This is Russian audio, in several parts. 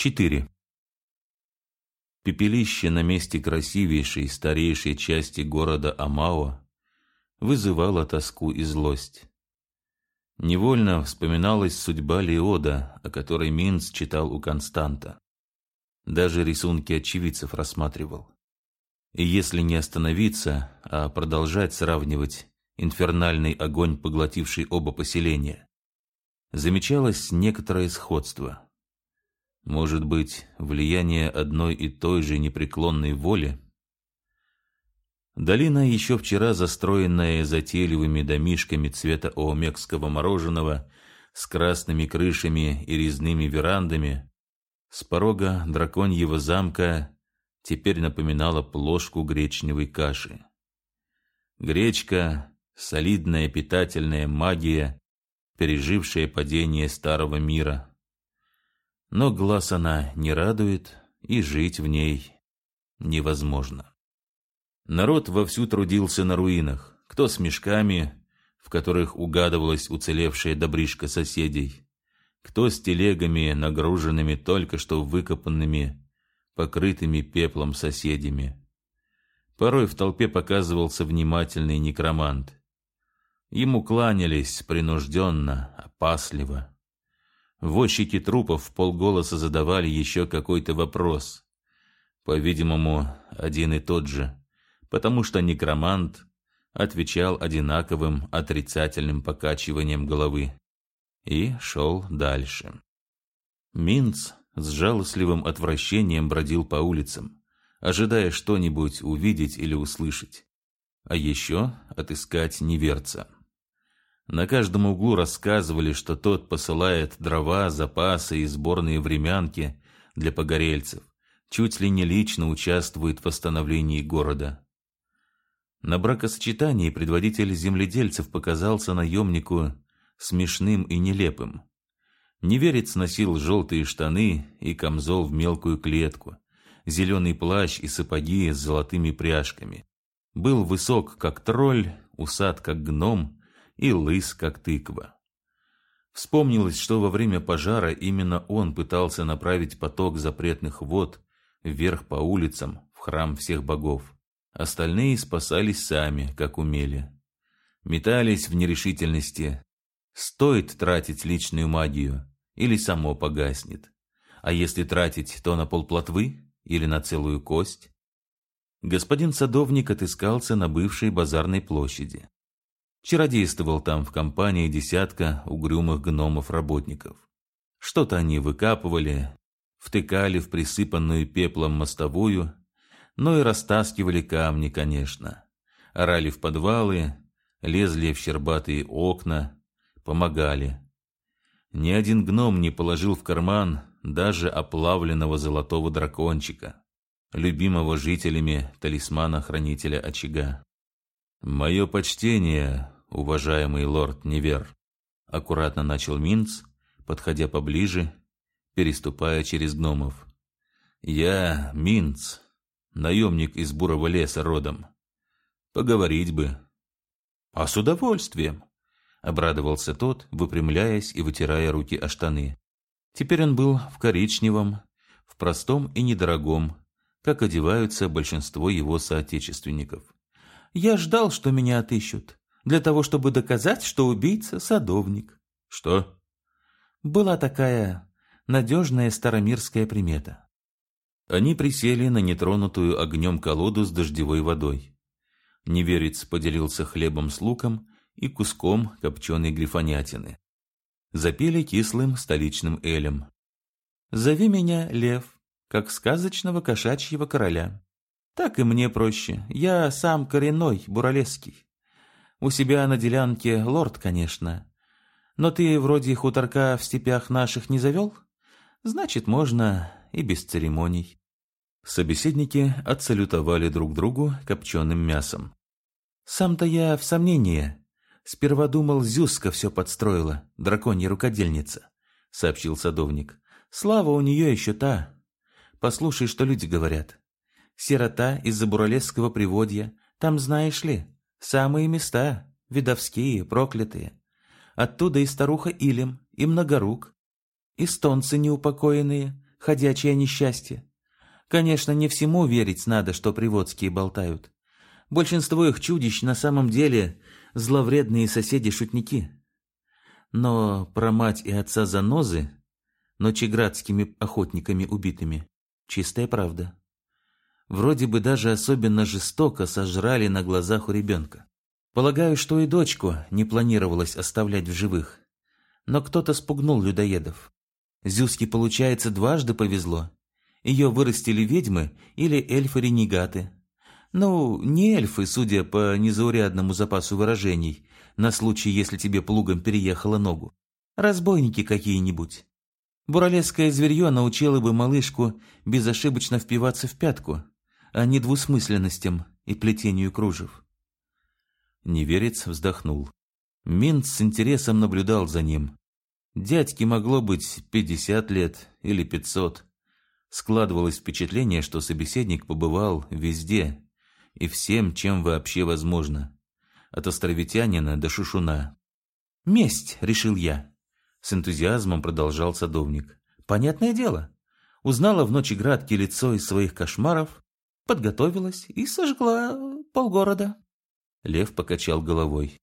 4. Пепелище на месте красивейшей, старейшей части города Амао вызывало тоску и злость. Невольно вспоминалась судьба Леода, о которой Минц читал у Константа. Даже рисунки очевидцев рассматривал. И если не остановиться, а продолжать сравнивать инфернальный огонь, поглотивший оба поселения, замечалось некоторое сходство – может быть, влияние одной и той же непреклонной воли? Долина, еще вчера застроенная затейливыми домишками цвета оомекского мороженого, с красными крышами и резными верандами, с порога драконьего замка теперь напоминала плошку гречневой каши. Гречка — солидная питательная магия, пережившая падение старого мира — но глаз она не радует, и жить в ней невозможно. Народ вовсю трудился на руинах, кто с мешками, в которых угадывалась уцелевшая добришка соседей, кто с телегами, нагруженными только что выкопанными, покрытыми пеплом соседями. Порой в толпе показывался внимательный некромант. Ему кланялись принужденно, опасливо. Возчики трупов в полголоса задавали еще какой-то вопрос. По-видимому, один и тот же, потому что некромант отвечал одинаковым отрицательным покачиванием головы и шел дальше. Минц с жалостливым отвращением бродил по улицам, ожидая что-нибудь увидеть или услышать, а еще отыскать неверца. На каждом углу рассказывали, что тот посылает дрова, запасы и сборные времянки для погорельцев, чуть ли не лично участвует в восстановлении города. На бракосочетании предводитель земледельцев показался наемнику смешным и нелепым. Неверец носил желтые штаны и камзол в мелкую клетку, зеленый плащ и сапоги с золотыми пряжками. Был высок, как тролль, усат, как гном, и лыс, как тыква. Вспомнилось, что во время пожара именно он пытался направить поток запретных вод вверх по улицам, в храм всех богов. Остальные спасались сами, как умели. Метались в нерешительности. Стоит тратить личную магию, или само погаснет. А если тратить, то на полплотвы или на целую кость? Господин садовник отыскался на бывшей базарной площади. Чародействовал там в компании десятка угрюмых гномов-работников. Что-то они выкапывали, втыкали в присыпанную пеплом мостовую, но и растаскивали камни, конечно. Орали в подвалы, лезли в щербатые окна, помогали. Ни один гном не положил в карман даже оплавленного золотого дракончика, любимого жителями талисмана-хранителя очага. «Мое почтение, уважаемый лорд Невер», — аккуратно начал Минц, подходя поближе, переступая через гномов. «Я Минц, наемник из Бурого леса родом. Поговорить бы». «А с удовольствием», — обрадовался тот, выпрямляясь и вытирая руки о штаны. Теперь он был в коричневом, в простом и недорогом, как одеваются большинство его соотечественников. Я ждал, что меня отыщут, для того, чтобы доказать, что убийца — садовник. Что? Была такая надежная старомирская примета. Они присели на нетронутую огнем колоду с дождевой водой. Неверец поделился хлебом с луком и куском копченой грифонятины. Запели кислым столичным элем. «Зови меня Лев, как сказочного кошачьего короля. Так и мне проще. Я сам коренной, буралесский. У себя на делянке лорд, конечно. Но ты вроде хуторка в степях наших не завел? Значит, можно и без церемоний. Собеседники отсалютовали друг другу копченым мясом. Сам-то я в сомнении. Сперва думал, Зюзка все подстроила, драконья рукодельница, сообщил садовник. Слава у нее еще та. Послушай, что люди говорят. Сирота из-за буралесского приводья. Там, знаешь ли, самые места, видовские, проклятые. Оттуда и старуха Илем, и многорук, и стонцы неупокоенные, ходячее несчастье. Конечно, не всему верить надо, что приводские болтают. Большинство их чудищ на самом деле зловредные соседи-шутники. Но про мать и отца занозы, ночеградскими охотниками убитыми, чистая правда. Вроде бы даже особенно жестоко сожрали на глазах у ребенка. Полагаю, что и дочку не планировалось оставлять в живых. Но кто-то спугнул людоедов. Зюске, получается, дважды повезло. Ее вырастили ведьмы или эльфы-ренегаты. Ну, не эльфы, судя по незаурядному запасу выражений, на случай, если тебе плугом переехала ногу. Разбойники какие-нибудь. Буралесское зверье научило бы малышку безошибочно впиваться в пятку, а не двусмысленностям и плетению кружев. Неверец вздохнул. Минц с интересом наблюдал за ним. Дядьке могло быть пятьдесят лет или пятьсот. Складывалось впечатление, что собеседник побывал везде и всем, чем вообще возможно. От островитянина до шушуна. «Месть», — решил я. С энтузиазмом продолжал садовник. «Понятное дело. Узнала в ночи градки лицо из своих кошмаров, подготовилась и сожгла полгорода». Лев покачал головой.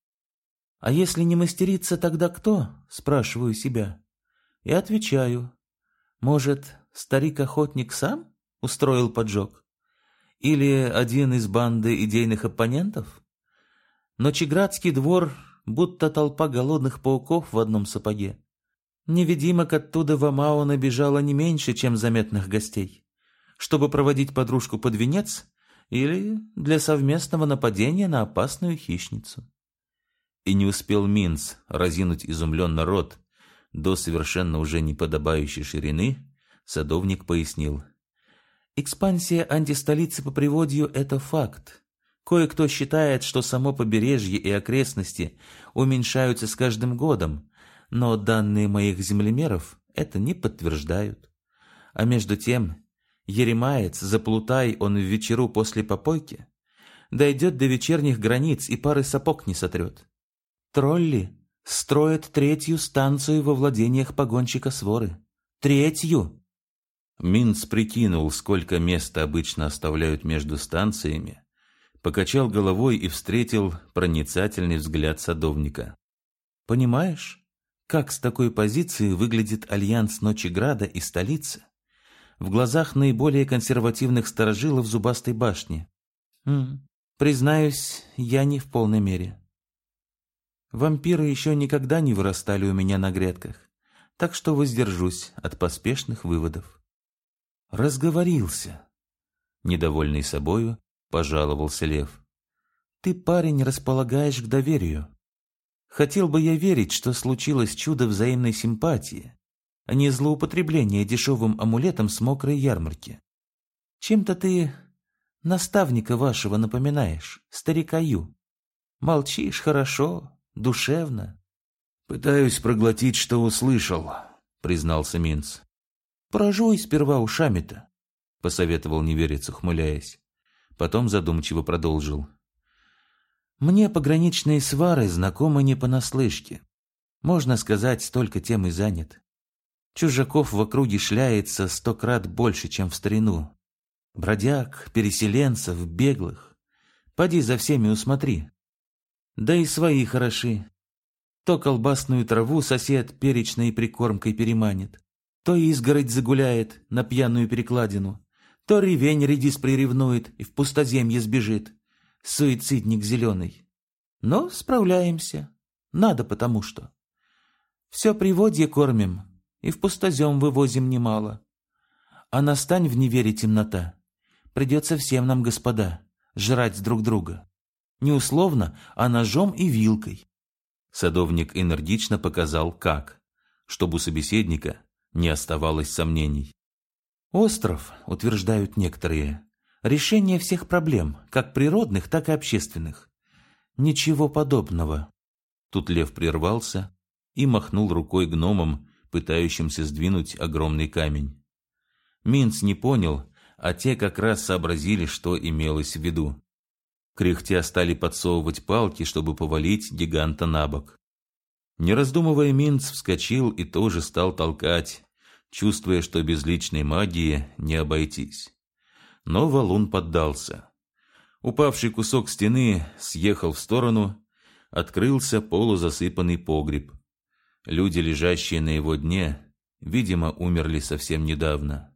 «А если не мастерица, тогда кто?» – спрашиваю себя. И отвечаю. «Может, старик-охотник сам устроил поджог? Или один из банды идейных оппонентов? Ночеградский двор будто толпа голодных пауков в одном сапоге. Невидимок оттуда в Амао набежало не меньше, чем заметных гостей. Чтобы проводить подружку под венец или для совместного нападения на опасную хищницу. И не успел Минц разинуть изумленно рот до совершенно уже неподобающей ширины, садовник пояснил. Экспансия антистолицы по приводью – это факт. Кое-кто считает, что само побережье и окрестности уменьшаются с каждым годом, но данные моих землемеров это не подтверждают. А между тем, Еремаец, заплутай он в вечеру после попойки, дойдет до вечерних границ и пары сапог не сотрет. Тролли строят третью станцию во владениях погонщика своры. Третью! Минц прикинул, сколько места обычно оставляют между станциями, покачал головой и встретил проницательный взгляд садовника. «Понимаешь, как с такой позиции выглядит альянс Ночеграда и столицы?» В глазах наиболее консервативных сторожилов зубастой башни. М признаюсь, я не в полной мере. Вампиры еще никогда не вырастали у меня на грядках, так что воздержусь от поспешных выводов. Разговорился. Недовольный собою, пожаловался Лев. Ты, парень, располагаешь к доверию. Хотел бы я верить, что случилось чудо взаимной симпатии, а не злоупотребление дешевым амулетом с мокрой ярмарки. Чем-то ты наставника вашего напоминаешь, старика Ю. Молчишь хорошо, душевно. Пытаюсь проглотить, что услышал, признался Минц. Прожуй сперва ушами-то, посоветовал неверец, ухмыляясь. Потом задумчиво продолжил. Мне пограничные свары знакомы не понаслышке. Можно сказать, только тем и занят. Чужаков в округе шляется сто крат больше, чем в старину. Бродяг, переселенцев, беглых. Поди за всеми усмотри. Да и свои хороши. То колбасную траву сосед перечной прикормкой переманит, то изгородь загуляет на пьяную перекладину, то ревень редис приревнует и в пустоземье сбежит. Суицидник зеленый. Но справляемся. Надо потому что. Все приводье кормим, и в пустозем вывозим немало. А настань в невере темнота. Придется всем нам, господа, жрать друг друга. Не условно, а ножом и вилкой. Садовник энергично показал, как, чтобы у собеседника не оставалось сомнений. Остров, утверждают некоторые, решение всех проблем, как природных, так и общественных. Ничего подобного. Тут лев прервался и махнул рукой гномом, пытающимся сдвинуть огромный камень. Минц не понял, а те как раз сообразили, что имелось в виду. Кряхтя стали подсовывать палки, чтобы повалить гиганта на бок. Не раздумывая, Минц вскочил и тоже стал толкать чувствуя, что без личной магии не обойтись. Но валун поддался. Упавший кусок стены съехал в сторону, открылся полузасыпанный погреб. Люди, лежащие на его дне, видимо, умерли совсем недавно.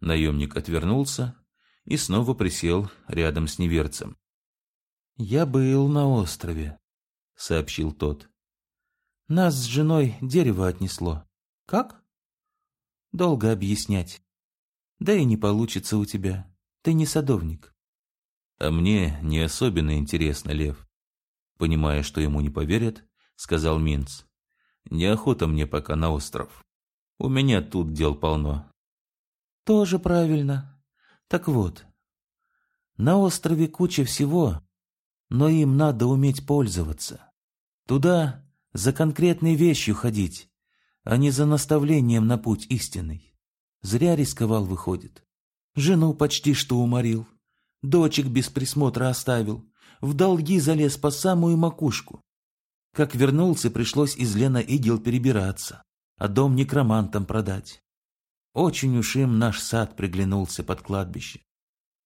Наемник отвернулся и снова присел рядом с неверцем. «Я был на острове», — сообщил тот. «Нас с женой дерево отнесло. Как?» «Долго объяснять. Да и не получится у тебя. Ты не садовник». «А мне не особенно интересно, Лев». Понимая, что ему не поверят, сказал Минц. «Неохота мне пока на остров. У меня тут дел полно». «Тоже правильно. Так вот, на острове куча всего, но им надо уметь пользоваться. Туда за конкретной вещью ходить, а не за наставлением на путь истинный. Зря рисковал, выходит. Жену почти что уморил, дочек без присмотра оставил, в долги залез по самую макушку. Как вернулся, пришлось из Лена Игел перебираться, а дом некромантам продать. Очень уж им наш сад приглянулся под кладбище.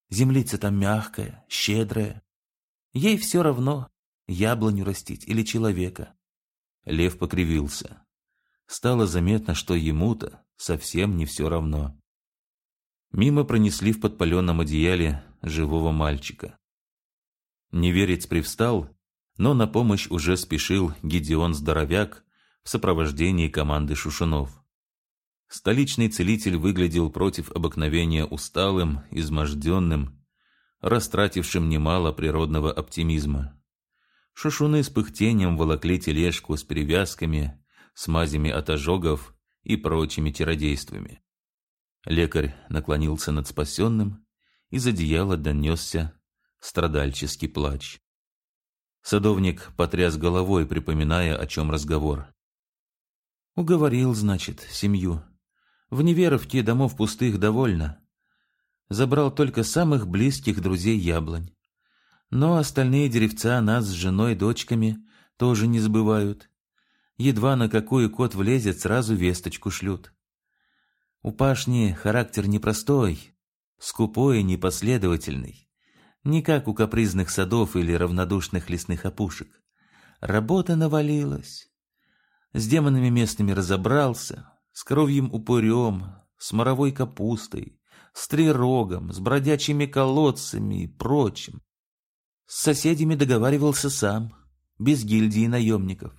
Землица там мягкая, щедрая, Ей все равно, яблоню растить или человека. Лев покривился. Стало заметно, что ему-то совсем не все равно. Мимо пронесли в подпаленном одеяле живого мальчика. Неверец привстал, но на помощь уже спешил Гедеон Здоровяк в сопровождении команды шушунов. Столичный целитель выглядел против обыкновения усталым, изможденным, растратившим немало природного оптимизма. Шушуны с пыхтением волокли тележку с перевязками, смазями от ожогов и прочими чародействами. Лекарь наклонился над спасенным, из одеяла донесся страдальческий плач. Садовник потряс головой, припоминая, о чем разговор. «Уговорил, значит, семью. В Неверовке домов пустых довольно забрал только самых близких друзей яблонь. Но остальные деревца нас с женой и дочками тоже не забывают. Едва на какую кот влезет, сразу весточку шлют. У пашни характер непростой, скупой и непоследовательный. Не как у капризных садов или равнодушных лесных опушек. Работа навалилась. С демонами местными разобрался, с коровьим упырем, с моровой капустой, с трирогом, с бродячими колодцами и прочим. С соседями договаривался сам, без гильдии наемников.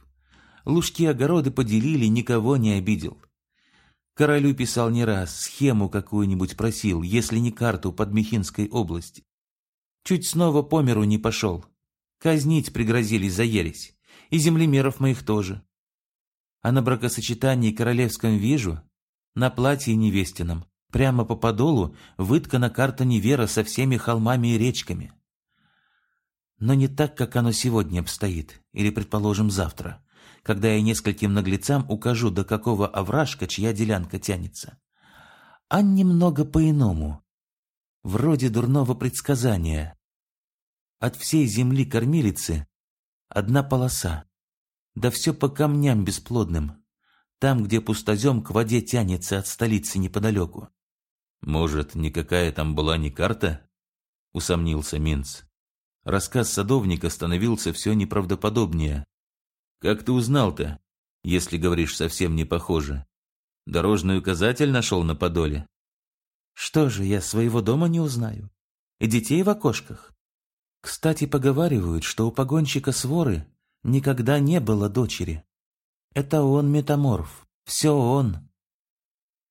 Лужки огороды поделили, никого не обидел. Королю писал не раз, схему какую-нибудь просил, если не карту под Михинской области. Чуть снова по миру не пошел. Казнить пригрозили за ересь. И землемеров моих тоже. А на бракосочетании королевском вижу, на платье невестином, Прямо по подолу выткана карта Невера со всеми холмами и речками. Но не так, как оно сегодня обстоит, или, предположим, завтра, когда я нескольким наглецам укажу, до какого овражка чья делянка тянется. А немного по-иному, вроде дурного предсказания. От всей земли кормилицы одна полоса, да все по камням бесплодным, там, где пустозем к воде тянется от столицы неподалеку. «Может, никакая там была не карта?» — усомнился Минц. Рассказ садовника становился все неправдоподобнее. «Как ты узнал-то, если говоришь совсем не похоже? Дорожный указатель нашел на подоле?» «Что же, я своего дома не узнаю? И детей в окошках? Кстати, поговаривают, что у погонщика своры никогда не было дочери. Это он метаморф, все он».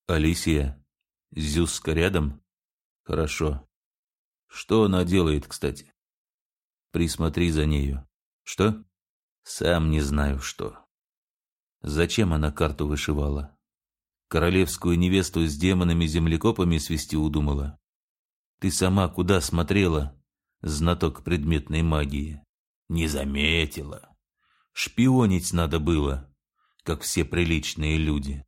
«Алисия, Зюзка рядом? Хорошо. Что она делает, кстати? Присмотри за нею. Что? Сам не знаю, что. Зачем она карту вышивала? Королевскую невесту с демонами-землекопами свести удумала? Ты сама куда смотрела, знаток предметной магии? Не заметила. Шпионить надо было, как все приличные люди.